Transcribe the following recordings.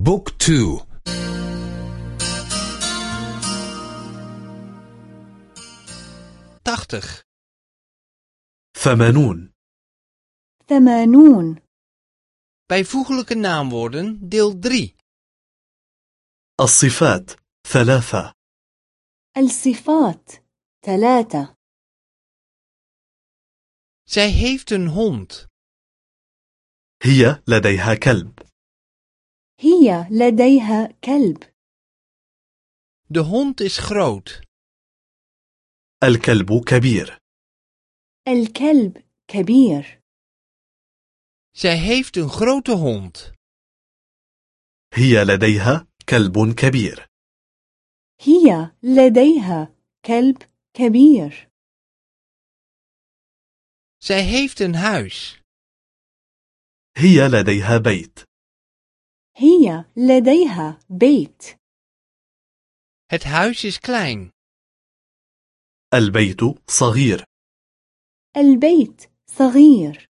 بوك تو تachtig ثمانون ثمانون bijvoeglijke naamwoorden deel 3 الصفات ثلاثة الصفات ثلاثة zij heeft een hond هي لديها كلب هي لديها كلب. De hond is groot. الكلب كبير. الكلب كبير. Zij heeft een grote hond. هي لديها كلب كبير. هي لديها كلب كبير. Zij heeft een huis. هي لديها بيت. هي لديها بيت. Het huis is klein. البيت صغير. البيت صغير.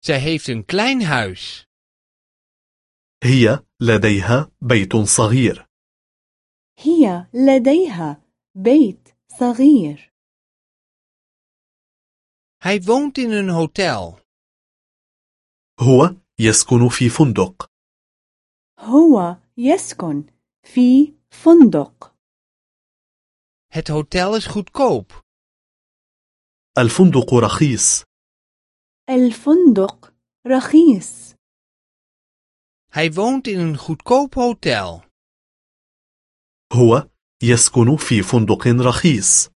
Zij heeft een klein huis. هي لديها بيت صغير. هي لديها بيت صغير. Hij woont in een hotel. هو يسكن في فندق. هو يسكن في فندق. Het hotel is goedkoop. الفندق رخيص. الفندق رخيص. Hij woont in een goedkoop hotel. هو يسكن في فندق رخيص.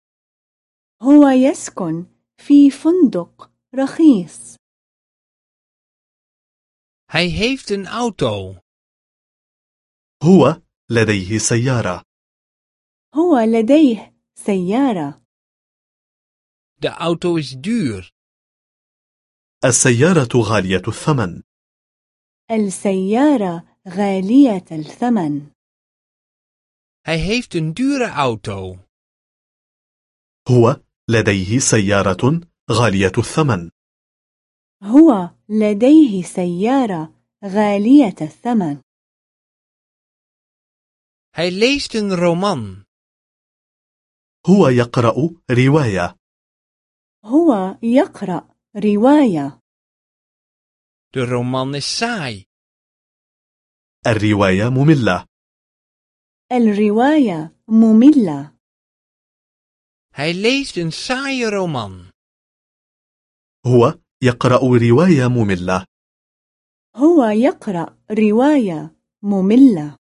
هو يسكن في فندق رخيص. Hij heeft een auto. هو لديه سيارة. هو لديه سيارة. De auto is duur. السيارة غالية الثمن. السيارة غالية الثمن. Hij heeft een dure auto. هو لديه سيارة غالية الثمن. هو لديه سيارة غالية الثمن. Hij leest een roman. هو يقرأ رواية. هو يقرأ رواية. De roman is saai. الرواية مملة. الرواية مملة. Hij leest een saaie roman. هو يقرأ رواية مملة. هو يقرأ رواية مملة.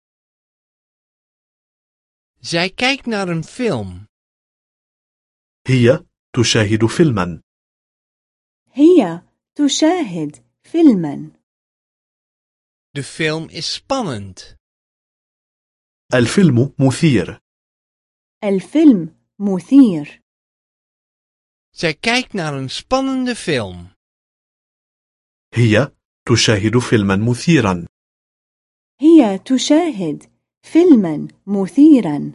Zij kijkt naar een film. هي تشاهد فيلما. هي تشاهد فيلما. De film is spannend. الفيلم مثير. الفيلم مثير. Zij kijkt naar een spannende film. هي تشاهد فيلما مثيرا. هي تشاهد فيلما مثيرا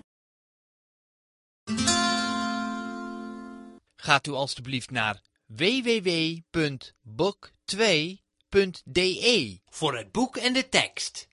gaat u alstublieft naar www.book2.de voor het boek en de tekst